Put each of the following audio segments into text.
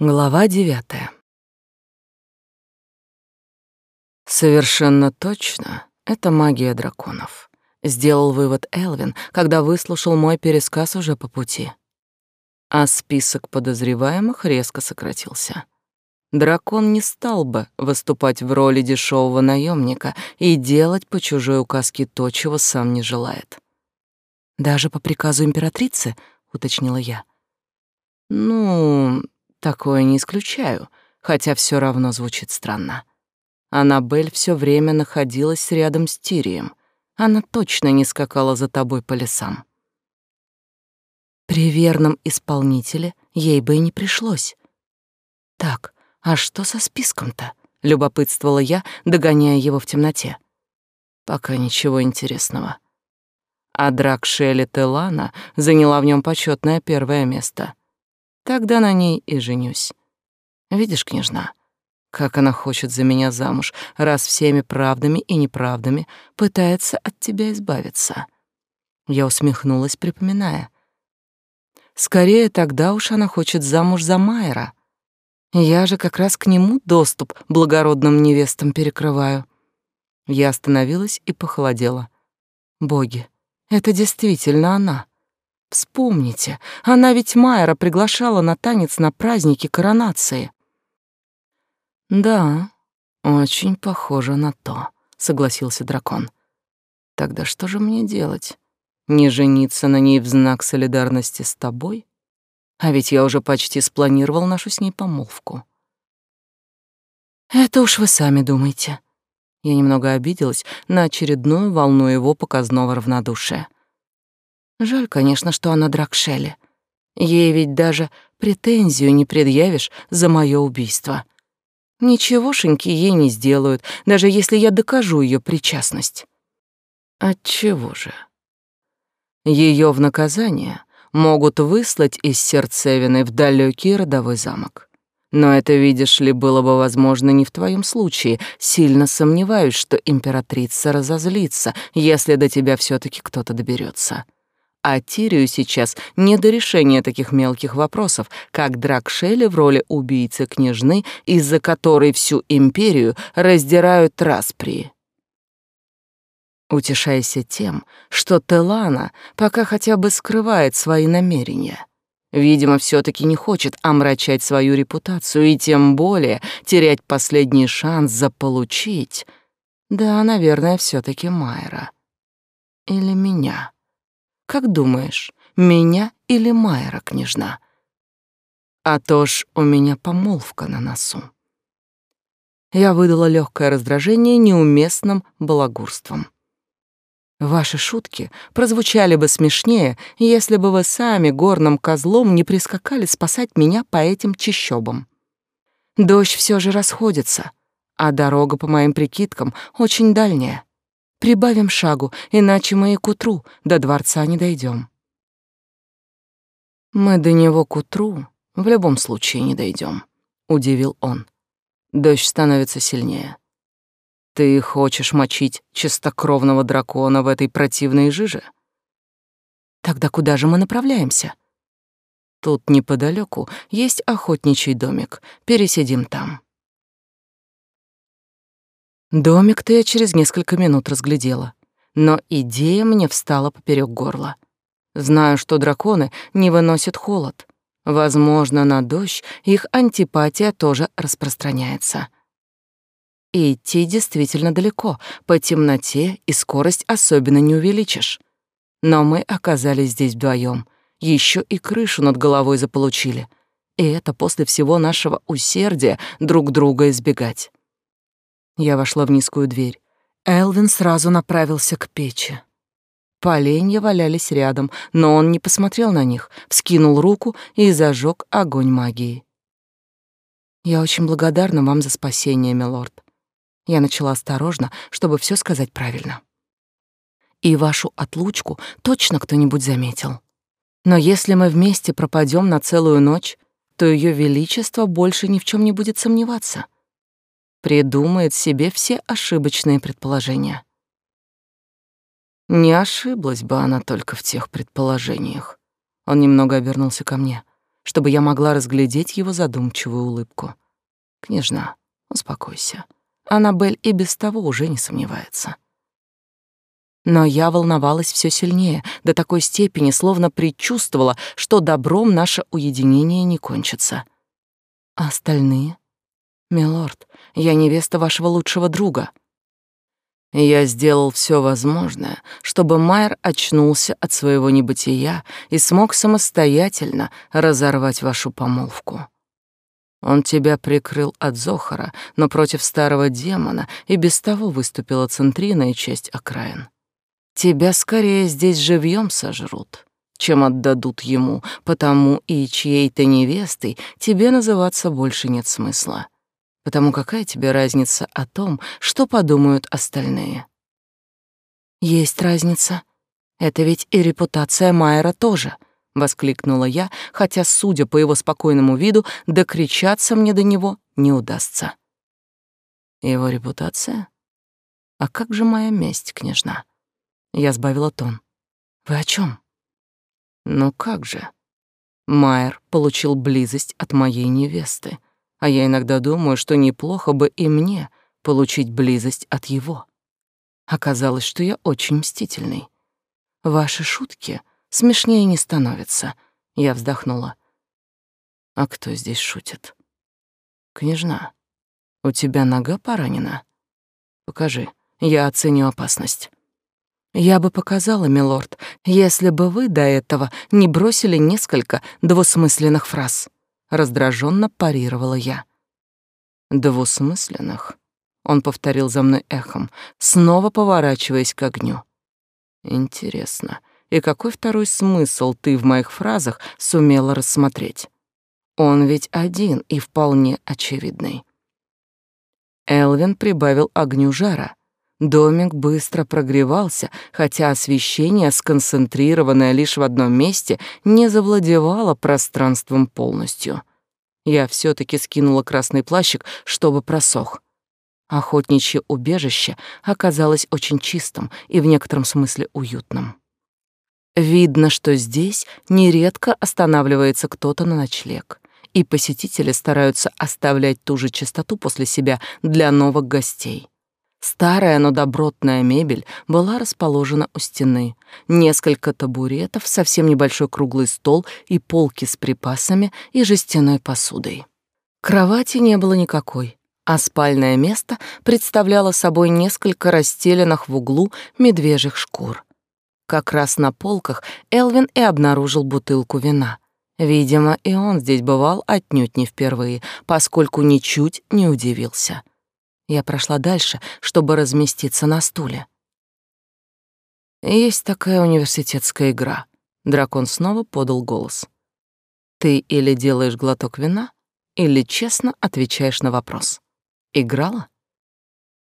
Глава девятая. Совершенно точно, это магия драконов. Сделал вывод Элвин, когда выслушал мой пересказ уже по пути. А список подозреваемых резко сократился. Дракон не стал бы выступать в роли дешевого наемника и делать по чужой указке то, чего сам не желает. Даже по приказу императрицы, уточнила я. Ну, Такое не исключаю, хотя все равно звучит странно. Аннабель все время находилась рядом с Тирием. Она точно не скакала за тобой по лесам. При верном исполнителе ей бы и не пришлось. Так, а что со списком-то? Любопытствовала я, догоняя его в темноте. Пока ничего интересного. А Драк Шелли Телана заняла в нем почетное первое место. Тогда на ней и женюсь. Видишь, княжна, как она хочет за меня замуж, раз всеми правдами и неправдами пытается от тебя избавиться. Я усмехнулась, припоминая. Скорее тогда уж она хочет замуж за Майера. Я же как раз к нему доступ благородным невестам перекрываю. Я остановилась и похолодела. Боги, это действительно она. Вспомните, она ведь Майера приглашала на танец на празднике коронации. Да, очень похоже на то, согласился дракон. Тогда что же мне делать? Не жениться на ней в знак солидарности с тобой? А ведь я уже почти спланировал нашу с ней помолвку. Это уж вы сами думаете. Я немного обиделась на очередную волну его показного равнодушия. Жаль, конечно, что она Дракшеле. Ей ведь даже претензию не предъявишь за мое убийство. Ничегошеньки ей не сделают, даже если я докажу ее причастность. Отчего же? Ее в наказание могут выслать из Сердцевины в далекий родовой замок. Но это, видишь ли, было бы возможно не в твоем случае. Сильно сомневаюсь, что императрица разозлится, если до тебя все таки кто-то доберется а Тирию сейчас не до решения таких мелких вопросов, как драк Шелли в роли убийцы княжны, из-за которой всю империю раздирают распри. Утешайся тем, что Телана пока хотя бы скрывает свои намерения. Видимо, все таки не хочет омрачать свою репутацию и тем более терять последний шанс заполучить. Да, наверное, все таки Майера. Или меня. Как думаешь, меня или Майера, княжна? А то ж у меня помолвка на носу. Я выдала легкое раздражение неуместным балагурством. Ваши шутки прозвучали бы смешнее, если бы вы сами горным козлом не прискакали спасать меня по этим чащобам. Дождь все же расходится, а дорога, по моим прикидкам, очень дальняя. Прибавим шагу, иначе мы и к утру до дворца не дойдем. Мы до него к утру в любом случае не дойдем, удивил он. Дождь становится сильнее. Ты хочешь мочить чистокровного дракона в этой противной жиже? Тогда куда же мы направляемся? Тут неподалеку есть охотничий домик. Пересидим там. Домик-то я через несколько минут разглядела, но идея мне встала поперек горла. Знаю, что драконы не выносят холод. Возможно, на дождь их антипатия тоже распространяется. И идти действительно далеко, по темноте и скорость особенно не увеличишь. Но мы оказались здесь вдвоем, еще и крышу над головой заполучили. И это после всего нашего усердия друг друга избегать. Я вошла в низкую дверь. Элвин сразу направился к печи. Поленья валялись рядом, но он не посмотрел на них, вскинул руку и зажег огонь магии. «Я очень благодарна вам за спасение, милорд». Я начала осторожно, чтобы все сказать правильно. «И вашу отлучку точно кто-нибудь заметил. Но если мы вместе пропадем на целую ночь, то ее величество больше ни в чем не будет сомневаться» придумает себе все ошибочные предположения. Не ошиблась бы она только в тех предположениях. Он немного обернулся ко мне. чтобы я могла разглядеть его задумчивую улыбку. «Княжна, успокойся. Аннабель и без того уже не сомневается». Но я волновалась все сильнее, до такой степени, словно предчувствовала, что добром наше уединение не кончится. А остальные? Милорд, я невеста вашего лучшего друга. Я сделал все возможное, чтобы Майер очнулся от своего небытия и смог самостоятельно разорвать вашу помолвку. Он тебя прикрыл от Зохара, но против старого демона и без того выступила центрина часть окраин. Тебя скорее здесь живьем сожрут, чем отдадут ему, потому и чьей-то невестой тебе называться больше нет смысла. Потому какая тебе разница о том, что подумают остальные? Есть разница. Это ведь и репутация Майера тоже, воскликнула я, хотя, судя по его спокойному виду, докричаться мне до него не удастся. Его репутация? А как же моя месть, княжна? Я сбавила тон. Вы о чем? Ну как же? Майер получил близость от моей невесты, а я иногда думаю, что неплохо бы и мне получить близость от его. Оказалось, что я очень мстительный. Ваши шутки смешнее не становятся. Я вздохнула. А кто здесь шутит? Княжна, у тебя нога поранена? Покажи, я оценю опасность. Я бы показала, милорд, если бы вы до этого не бросили несколько двусмысленных фраз. Раздраженно парировала я. Двусмысленных? Он повторил за мной эхом, снова поворачиваясь к огню. Интересно, и какой второй смысл ты в моих фразах сумела рассмотреть? Он ведь один и вполне очевидный. Элвин прибавил огню жара, Домик быстро прогревался, хотя освещение, сконцентрированное лишь в одном месте, не завладевало пространством полностью. Я все таки скинула красный плащик, чтобы просох. Охотничье убежище оказалось очень чистым и в некотором смысле уютным. Видно, что здесь нередко останавливается кто-то на ночлег, и посетители стараются оставлять ту же чистоту после себя для новых гостей. Старая, но добротная мебель была расположена у стены. Несколько табуретов, совсем небольшой круглый стол и полки с припасами и жестяной посудой. Кровати не было никакой, а спальное место представляло собой несколько расстеленных в углу медвежьих шкур. Как раз на полках Элвин и обнаружил бутылку вина. Видимо, и он здесь бывал отнюдь не впервые, поскольку ничуть не удивился — я прошла дальше, чтобы разместиться на стуле. Есть такая университетская игра. Дракон снова подал голос. Ты или делаешь глоток вина, или честно отвечаешь на вопрос. Играла?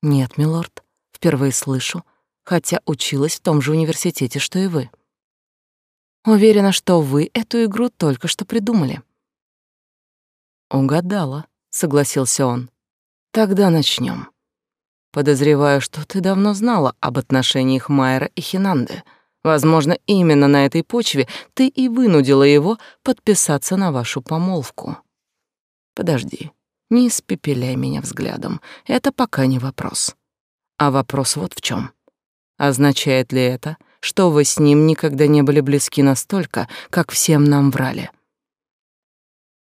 Нет, милорд, впервые слышу, хотя училась в том же университете, что и вы. Уверена, что вы эту игру только что придумали. Угадала, согласился он. Тогда начнем. Подозреваю, что ты давно знала об отношениях Майера и Хинанды. Возможно, именно на этой почве ты и вынудила его подписаться на вашу помолвку. Подожди, не испепеляй меня взглядом. Это пока не вопрос. А вопрос вот в чем. Означает ли это, что вы с ним никогда не были близки настолько, как всем нам врали?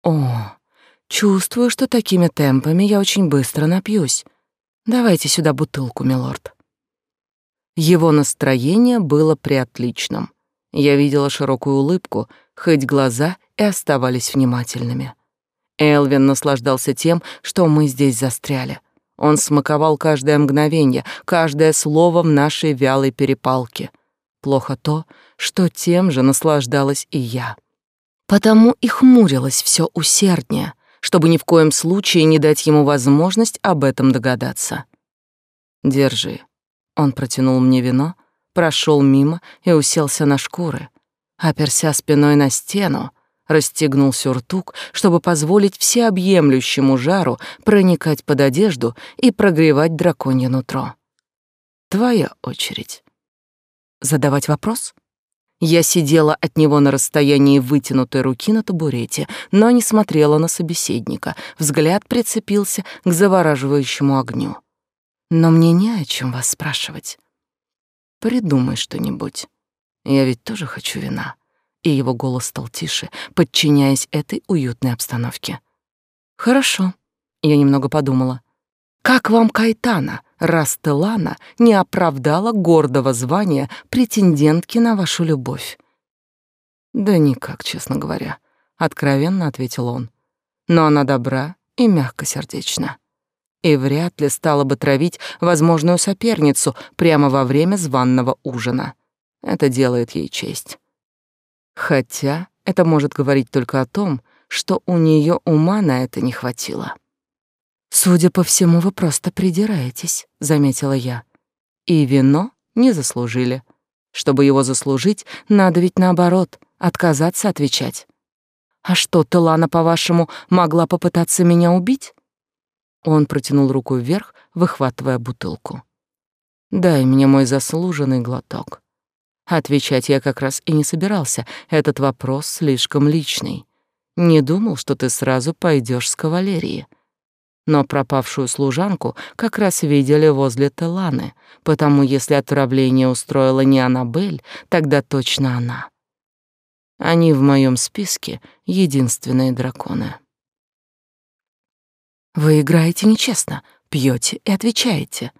О, Чувствую, что такими темпами я очень быстро напьюсь. Давайте сюда бутылку, милорд. Его настроение было приотличным. Я видела широкую улыбку, хоть глаза и оставались внимательными. Элвин наслаждался тем, что мы здесь застряли. Он смаковал каждое мгновение, каждое слово в нашей вялой перепалке. Плохо то, что тем же наслаждалась и я. Потому и хмурилась все усерднее — чтобы ни в коем случае не дать ему возможность об этом догадаться. «Держи». Он протянул мне вино, прошел мимо и уселся на шкуры, оперся спиной на стену, расстегнул сюртук, чтобы позволить всеобъемлющему жару проникать под одежду и прогревать драконье нутро. Твоя очередь. Задавать вопрос? Я сидела от него на расстоянии вытянутой руки на табурете, но не смотрела на собеседника. Взгляд прицепился к завораживающему огню. Но мне не о чем вас спрашивать. Придумай что-нибудь. Я ведь тоже хочу вина. И его голос стал тише, подчиняясь этой уютной обстановке. Хорошо. Я немного подумала. Как вам Кайтана? Раз Телана не оправдала гордого звания претендентки на вашу любовь. Да никак, честно говоря, откровенно ответил он. Но она добра и мягкосердечна. И вряд ли стала бы травить возможную соперницу прямо во время званного ужина. Это делает ей честь. Хотя это может говорить только о том, что у нее ума на это не хватило. Судя по всему, вы просто придираетесь, заметила я. И вино не заслужили. Чтобы его заслужить, надо ведь наоборот, отказаться отвечать. А что, Телана, по-вашему, могла попытаться меня убить? Он протянул руку вверх, выхватывая бутылку. Дай мне мой заслуженный глоток. Отвечать я как раз и не собирался. Этот вопрос слишком личный. Не думал, что ты сразу пойдешь с кавалерии но пропавшую служанку как раз видели возле Теланы, потому если отравление устроила не Аннабель, тогда точно она. Они в моем списке единственные драконы. Вы играете нечестно, пьете и отвечаете.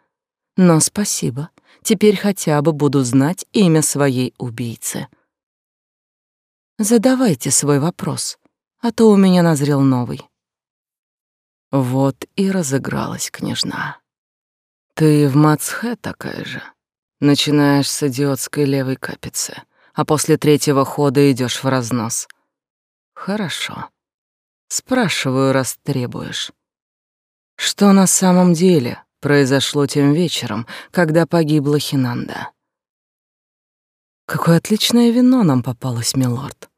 Но спасибо, теперь хотя бы буду знать имя своей убийцы. Задавайте свой вопрос, а то у меня назрел новый. Вот и разыгралась княжна. Ты в Мацхе такая же. Начинаешь с идиотской левой капицы, а после третьего хода идешь в разнос. Хорошо. Спрашиваю, раз требуешь. Что на самом деле произошло тем вечером, когда погибла Хинанда? Какое отличное вино нам попалось, милорд.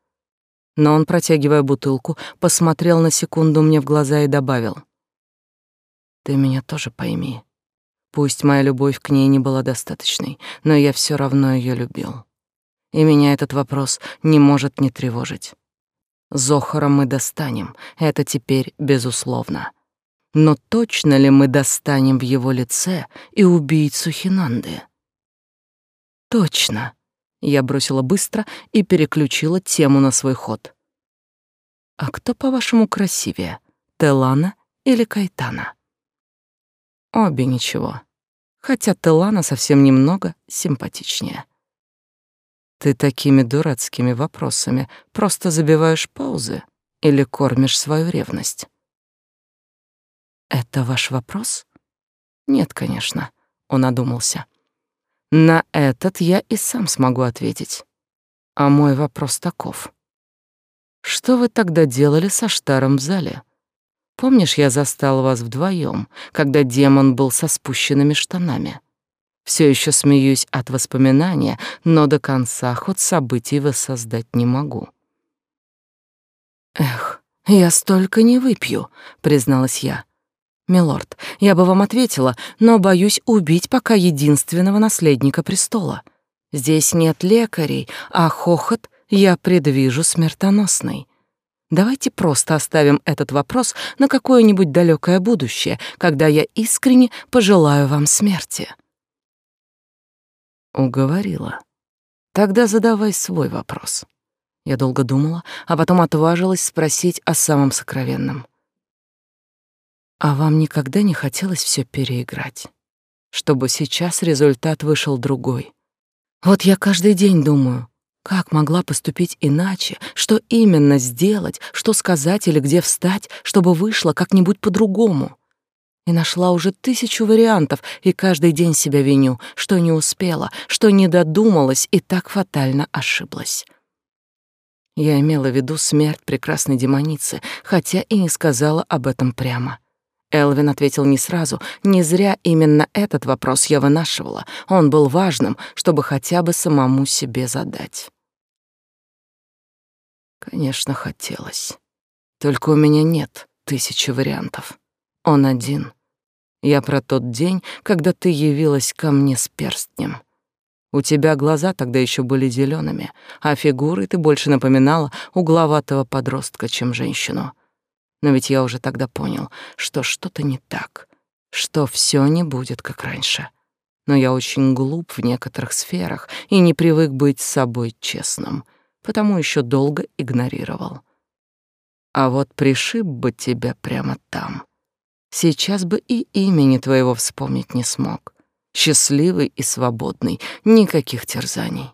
Но он, протягивая бутылку, посмотрел на секунду мне в глаза и добавил. «Ты меня тоже пойми. Пусть моя любовь к ней не была достаточной, но я все равно ее любил. И меня этот вопрос не может не тревожить. Зохара мы достанем, это теперь безусловно. Но точно ли мы достанем в его лице и убийцу Хинанды? Точно. Я бросила быстро и переключила тему на свой ход. А кто, по-вашему, красивее, Телана или Кайтана? Обе ничего. Хотя Телана совсем немного симпатичнее. Ты такими дурацкими вопросами просто забиваешь паузы или кормишь свою ревность? Это ваш вопрос? Нет, конечно, он одумался. На этот я и сам смогу ответить. А мой вопрос таков. Что вы тогда делали со Штаром в зале? Помнишь, я застал вас вдвоем, когда демон был со спущенными штанами? Все еще смеюсь от воспоминания, но до конца ход событий воссоздать не могу. Эх, я столько не выпью, призналась я. Милорд, я бы вам ответила, но боюсь убить пока единственного наследника престола. Здесь нет лекарей, а хохот я предвижу смертоносный. Давайте просто оставим этот вопрос на какое-нибудь далекое будущее, когда я искренне пожелаю вам смерти. Уговорила. Тогда задавай свой вопрос. Я долго думала, а потом отважилась спросить о самом сокровенном. А вам никогда не хотелось все переиграть? Чтобы сейчас результат вышел другой. Вот я каждый день думаю, как могла поступить иначе, что именно сделать, что сказать или где встать, чтобы вышло как-нибудь по-другому. И нашла уже тысячу вариантов, и каждый день себя виню, что не успела, что не додумалась и так фатально ошиблась. Я имела в виду смерть прекрасной демоницы, хотя и не сказала об этом прямо. Элвин ответил не сразу. Не зря именно этот вопрос я вынашивала. Он был важным, чтобы хотя бы самому себе задать. Конечно, хотелось. Только у меня нет тысячи вариантов. Он один. Я про тот день, когда ты явилась ко мне с перстнем. У тебя глаза тогда еще были зелеными, а фигурой ты больше напоминала угловатого подростка, чем женщину. Но ведь я уже тогда понял, что что-то не так, что все не будет как раньше. Но я очень глуп в некоторых сферах и не привык быть с собой честным, потому еще долго игнорировал. А вот пришиб бы тебя прямо там. Сейчас бы и имени твоего вспомнить не смог счастливый и свободный, никаких терзаний.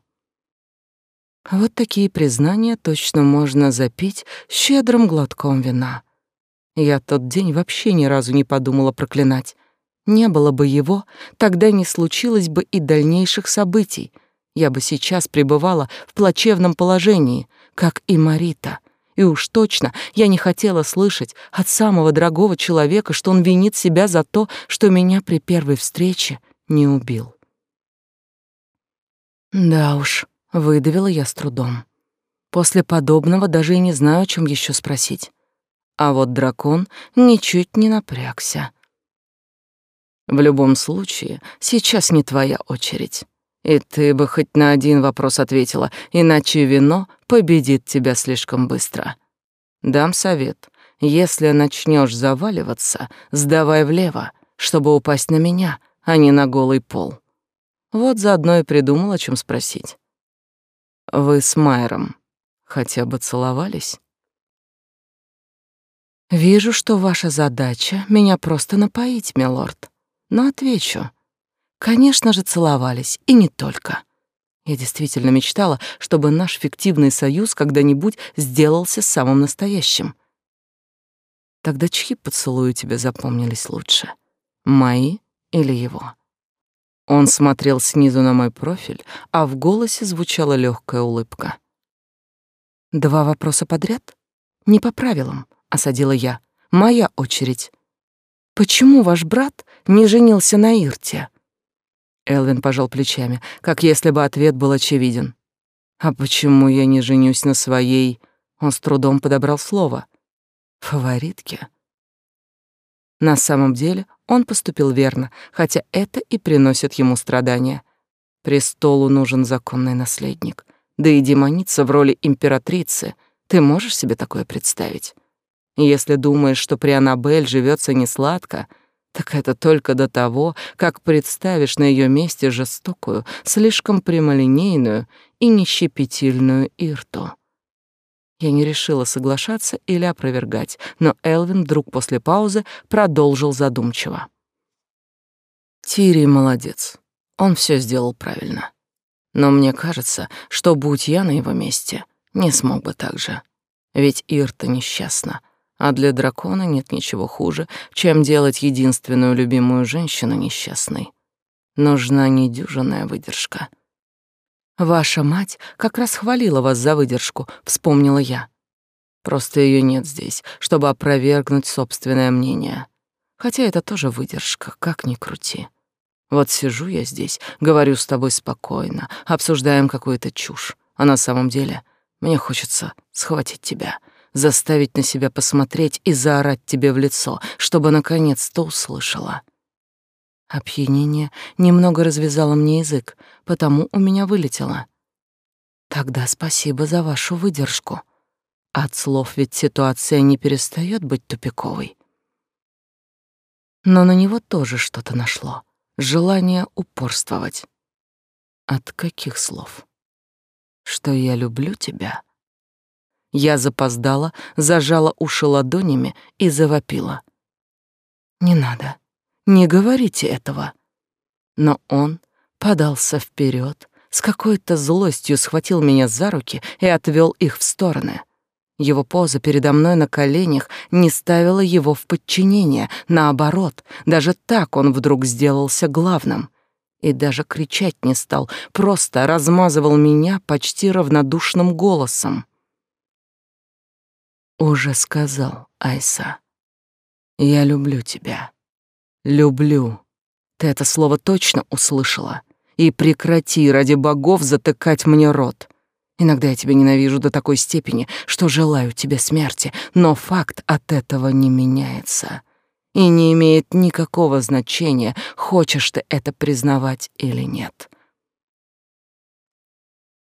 Вот такие признания точно можно запить щедрым глотком вина. Я тот день вообще ни разу не подумала проклинать. Не было бы его, тогда не случилось бы и дальнейших событий. Я бы сейчас пребывала в плачевном положении, как и Марита. И уж точно я не хотела слышать от самого дорогого человека, что он винит себя за то, что меня при первой встрече не убил. Да уж, выдавила я с трудом. После подобного даже и не знаю, о чем еще спросить. А вот дракон ничуть не напрягся. В любом случае, сейчас не твоя очередь. И ты бы хоть на один вопрос ответила, иначе вино победит тебя слишком быстро. Дам совет. Если начнешь заваливаться, сдавай влево, чтобы упасть на меня, а не на голый пол. Вот заодно и придумал, о чем спросить. Вы с Майером хотя бы целовались? Вижу, что ваша задача — меня просто напоить, милорд. Но отвечу. Конечно же, целовались, и не только. Я действительно мечтала, чтобы наш фиктивный союз когда-нибудь сделался самым настоящим. Тогда чьи поцелуи тебе запомнились лучше? Мои или его. Он смотрел снизу на мой профиль, а в голосе звучала легкая улыбка. «Два вопроса подряд? Не по правилам», — осадила я. «Моя очередь. Почему ваш брат не женился на Ирте?» Элвин пожал плечами, как если бы ответ был очевиден. «А почему я не женюсь на своей...» Он с трудом подобрал слово. «Фаворитке?» На самом деле он поступил верно, хотя это и приносит ему страдания. Престолу нужен законный наследник. Да и демоница в роли императрицы. Ты можешь себе такое представить? Если думаешь, что при Аннабель живется несладко, так это только до того, как представишь на ее месте жестокую, слишком прямолинейную и нещепетильную Ирту. Я не решила соглашаться или опровергать, но Элвин вдруг после паузы продолжил задумчиво. Тирий молодец. Он все сделал правильно. Но мне кажется, что будь я на его месте, не смог бы так же. Ведь Ирта несчастна, а для дракона нет ничего хуже, чем делать единственную любимую женщину несчастной. Нужна недюжинная выдержка — Ваша мать как раз хвалила вас за выдержку, вспомнила я. Просто ее нет здесь, чтобы опровергнуть собственное мнение. Хотя это тоже выдержка, как ни крути. Вот сижу я здесь, говорю с тобой спокойно, обсуждаем какую-то чушь, а на самом деле мне хочется схватить тебя, заставить на себя посмотреть и заорать тебе в лицо, чтобы наконец-то услышала. Опьянение немного развязало мне язык, потому у меня вылетело. Тогда спасибо за вашу выдержку. От слов ведь ситуация не перестает быть тупиковой. Но на него тоже что-то нашло. Желание упорствовать. От каких слов? Что я люблю тебя? Я запоздала, зажала уши ладонями и завопила. Не надо. Не говорите этого. Но он подался вперед, с какой-то злостью схватил меня за руки и отвел их в стороны. Его поза передо мной на коленях не ставила его в подчинение, наоборот, даже так он вдруг сделался главным. И даже кричать не стал, просто размазывал меня почти равнодушным голосом. «Уже сказал, Айса, я люблю тебя». «Люблю». Ты это слово точно услышала? И прекрати ради богов затыкать мне рот. Иногда я тебя ненавижу до такой степени, что желаю тебе смерти, но факт от этого не меняется. И не имеет никакого значения, хочешь ты это признавать или нет.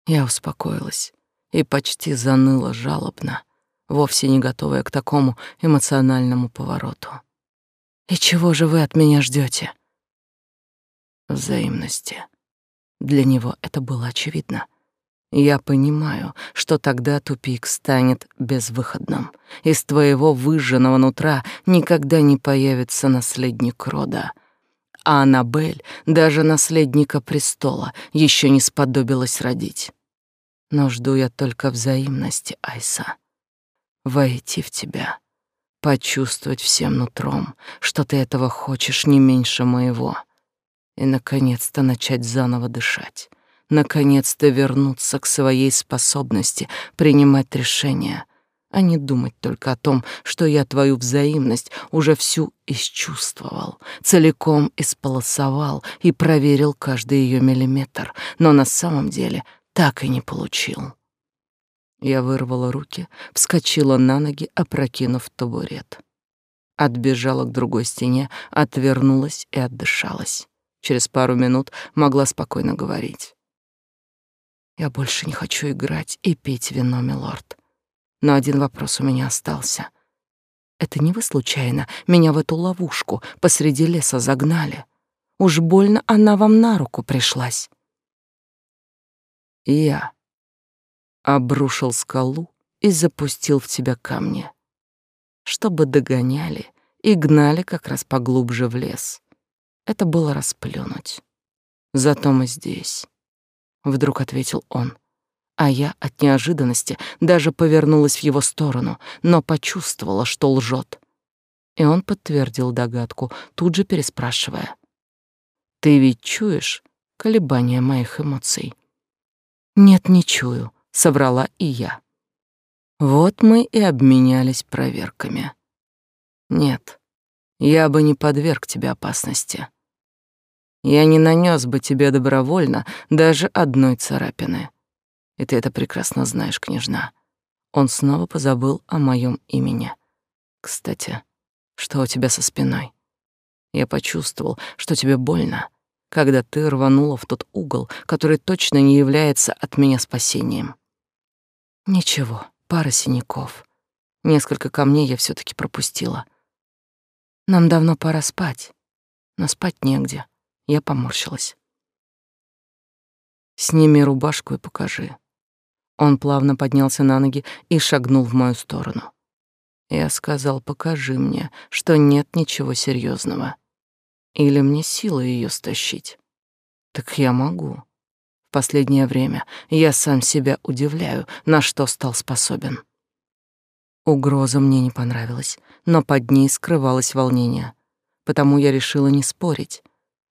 Я успокоилась и почти заныла жалобно, вовсе не готовая к такому эмоциональному повороту. «И чего же вы от меня ждете? Взаимности. Для него это было очевидно. Я понимаю, что тогда тупик станет безвыходным. Из твоего выжженного нутра никогда не появится наследник рода. А Аннабель, даже наследника престола, еще не сподобилась родить. Но жду я только взаимности, Айса. Войти в тебя, почувствовать всем нутром, что ты этого хочешь не меньше моего, и, наконец-то, начать заново дышать наконец-то вернуться к своей способности принимать решения, а не думать только о том, что я твою взаимность уже всю исчувствовал, целиком исполосовал и проверил каждый ее миллиметр, но на самом деле так и не получил. Я вырвала руки, вскочила на ноги, опрокинув табурет. Отбежала к другой стене, отвернулась и отдышалась. Через пару минут могла спокойно говорить. Я больше не хочу играть и пить вино, милорд. Но один вопрос у меня остался. Это не вы случайно меня в эту ловушку посреди леса загнали? Уж больно она вам на руку пришлась. Я обрушил скалу и запустил в тебя камни, чтобы догоняли и гнали как раз поглубже в лес. Это было расплюнуть. Зато мы здесь вдруг ответил он. А я от неожиданности даже повернулась в его сторону, но почувствовала, что лжет. И он подтвердил догадку, тут же переспрашивая: "Ты ведь чуешь колебания моих эмоций?" "Нет, не чую", соврала и я. Вот мы и обменялись проверками. Нет, я бы не подверг тебя опасности. Я не нанес бы тебе добровольно даже одной царапины. И ты это прекрасно знаешь, княжна. Он снова позабыл о моем имени. Кстати, что у тебя со спиной? Я почувствовал, что тебе больно, когда ты рванула в тот угол, который точно не является от меня спасением. Ничего, пара синяков. Несколько камней я все таки пропустила. Нам давно пора спать, но спать негде. Я поморщилась. «Сними рубашку и покажи». Он плавно поднялся на ноги и шагнул в мою сторону. Я сказал, покажи мне, что нет ничего серьезного. Или мне сила ее стащить. Так я могу. Последнее время я сам себя удивляю, на что стал способен. Угроза мне не понравилась, но под ней скрывалось волнение. Потому я решила не спорить,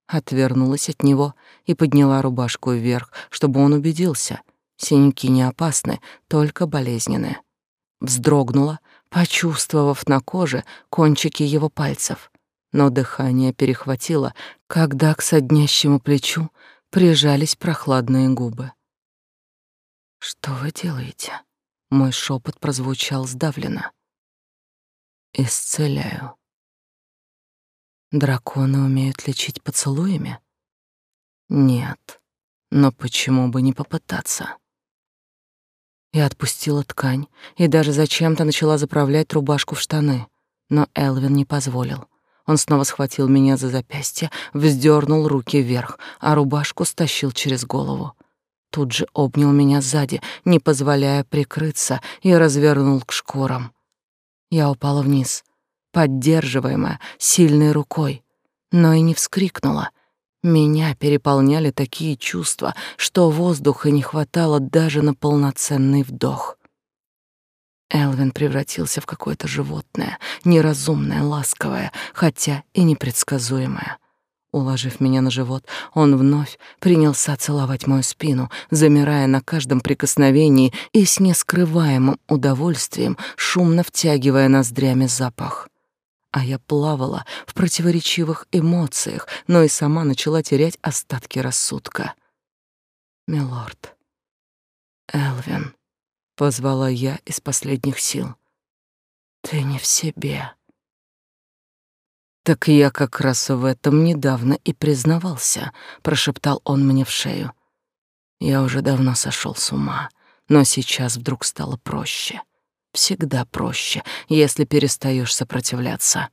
отвернулась от него и подняла рубашку вверх, чтобы он убедился. Синяки не опасны, только болезненные. Вздрогнула, почувствовав на коже кончики его пальцев, но дыхание перехватило, когда к соднящему плечу прижались прохладные губы. «Что вы делаете?» Мой шепот прозвучал сдавленно. «Исцеляю». Драконы умеют лечить поцелуями? Нет. Но почему бы не попытаться? Я отпустила ткань и даже зачем-то начала заправлять рубашку в штаны, но Элвин не позволил. Он снова схватил меня за запястье, вздернул руки вверх, а рубашку стащил через голову. Тут же обнял меня сзади, не позволяя прикрыться, и развернул к шкурам. Я упала вниз, поддерживаемая сильной рукой, но и не вскрикнула. Меня переполняли такие чувства, что воздуха не хватало даже на полноценный вдох. Элвин превратился в какое-то животное, неразумное, ласковое, хотя и непредсказуемое. Уложив меня на живот, он вновь принялся целовать мою спину, замирая на каждом прикосновении и с нескрываемым удовольствием шумно втягивая ноздрями запах а я плавала в противоречивых эмоциях, но и сама начала терять остатки рассудка. «Милорд, Элвин», — позвала я из последних сил, — «ты не в себе». «Так я как раз в этом недавно и признавался», — прошептал он мне в шею. Я уже давно сошел с ума, но сейчас вдруг стало проще. Всегда проще, если перестаешь сопротивляться.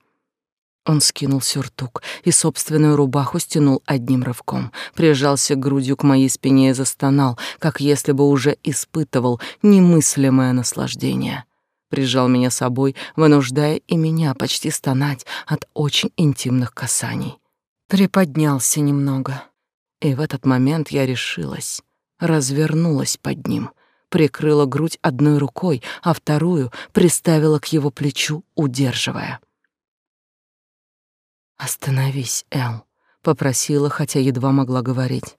Он скинул сюртук и собственную рубаху стянул одним рывком, прижался грудью к моей спине и застонал, как если бы уже испытывал немыслимое наслаждение. Прижал меня собой, вынуждая и меня почти стонать от очень интимных касаний. Приподнялся немного, и в этот момент я решилась, развернулась под ним, прикрыла грудь одной рукой, а вторую приставила к его плечу, удерживая. «Остановись, Эл», — попросила, хотя едва могла говорить.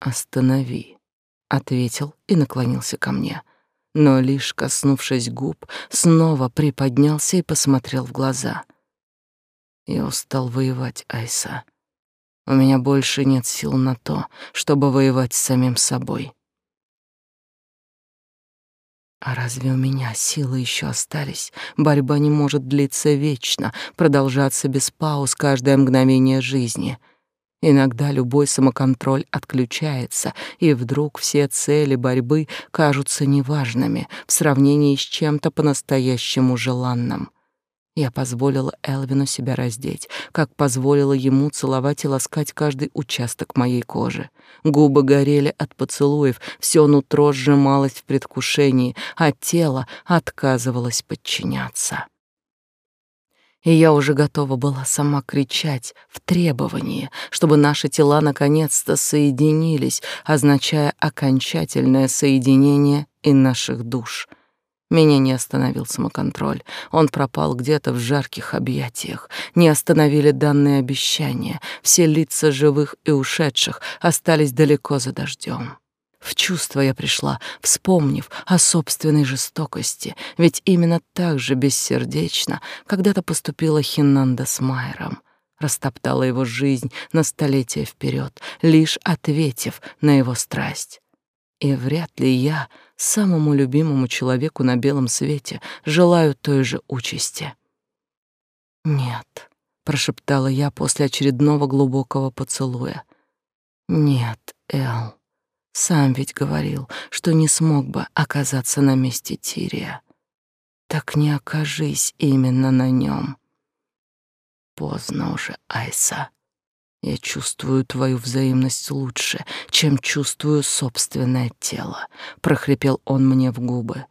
«Останови», — ответил и наклонился ко мне, но лишь коснувшись губ, снова приподнялся и посмотрел в глаза. «Я устал воевать, Айса. У меня больше нет сил на то, чтобы воевать с самим собой. А разве у меня силы еще остались? Борьба не может длиться вечно, продолжаться без пауз каждое мгновение жизни. Иногда любой самоконтроль отключается, и вдруг все цели борьбы кажутся неважными в сравнении с чем-то по-настоящему желанным. Я позволила Элвину себя раздеть, как позволила ему целовать и ласкать каждый участок моей кожи. Губы горели от поцелуев, все нутро сжималось в предвкушении, а тело отказывалось подчиняться. И я уже готова была сама кричать в требовании, чтобы наши тела наконец-то соединились, означая окончательное соединение и наших душ — меня не остановил самоконтроль. Он пропал где-то в жарких объятиях. Не остановили данные обещания. Все лица живых и ушедших остались далеко за дождем. В чувство я пришла, вспомнив о собственной жестокости, ведь именно так же бессердечно когда-то поступила Хинанда с Майером. Растоптала его жизнь на столетия вперед, лишь ответив на его страсть. И вряд ли я самому любимому человеку на белом свете желаю той же участи. «Нет», — прошептала я после очередного глубокого поцелуя. «Нет, Эл, сам ведь говорил, что не смог бы оказаться на месте Тирия. Так не окажись именно на нем. Поздно уже, Айса. Я чувствую твою взаимность лучше, чем чувствую собственное тело, прохрипел он мне в губы.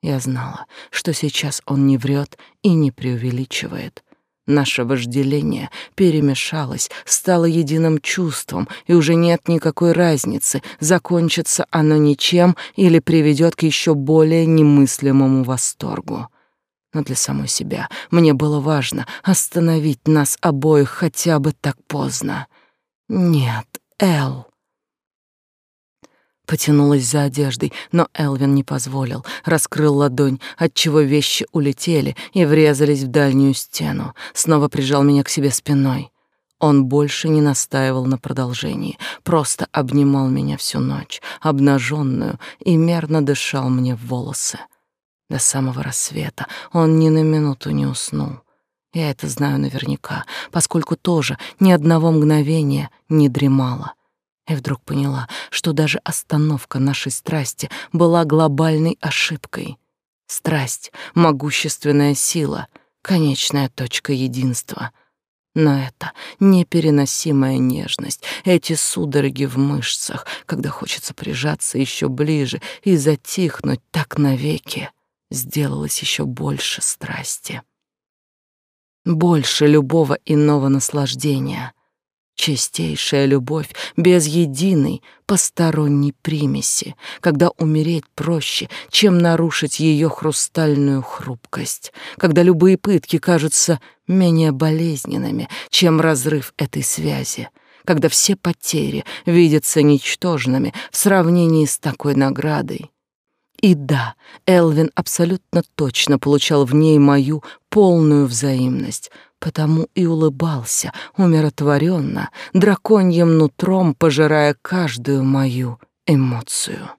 Я знала, что сейчас он не врет и не преувеличивает. Наше вожделение перемешалось, стало единым чувством, и уже нет никакой разницы, закончится оно ничем или приведет к еще более немыслимому восторгу но для самой себя мне было важно остановить нас обоих хотя бы так поздно. Нет, Эл. Потянулась за одеждой, но Элвин не позволил. Раскрыл ладонь, отчего вещи улетели и врезались в дальнюю стену. Снова прижал меня к себе спиной. Он больше не настаивал на продолжении, просто обнимал меня всю ночь, обнаженную, и мерно дышал мне в волосы. До самого рассвета он ни на минуту не уснул. Я это знаю наверняка, поскольку тоже ни одного мгновения не дремала. И вдруг поняла, что даже остановка нашей страсти была глобальной ошибкой. Страсть — могущественная сила, конечная точка единства. Но это непереносимая нежность, эти судороги в мышцах, когда хочется прижаться еще ближе и затихнуть так навеки сделалось еще больше страсти. Больше любого иного наслаждения. Чистейшая любовь без единой посторонней примеси, когда умереть проще, чем нарушить ее хрустальную хрупкость, когда любые пытки кажутся менее болезненными, чем разрыв этой связи, когда все потери видятся ничтожными в сравнении с такой наградой, и да, Элвин абсолютно точно получал в ней мою полную взаимность, потому и улыбался умиротворенно, драконьим нутром пожирая каждую мою эмоцию.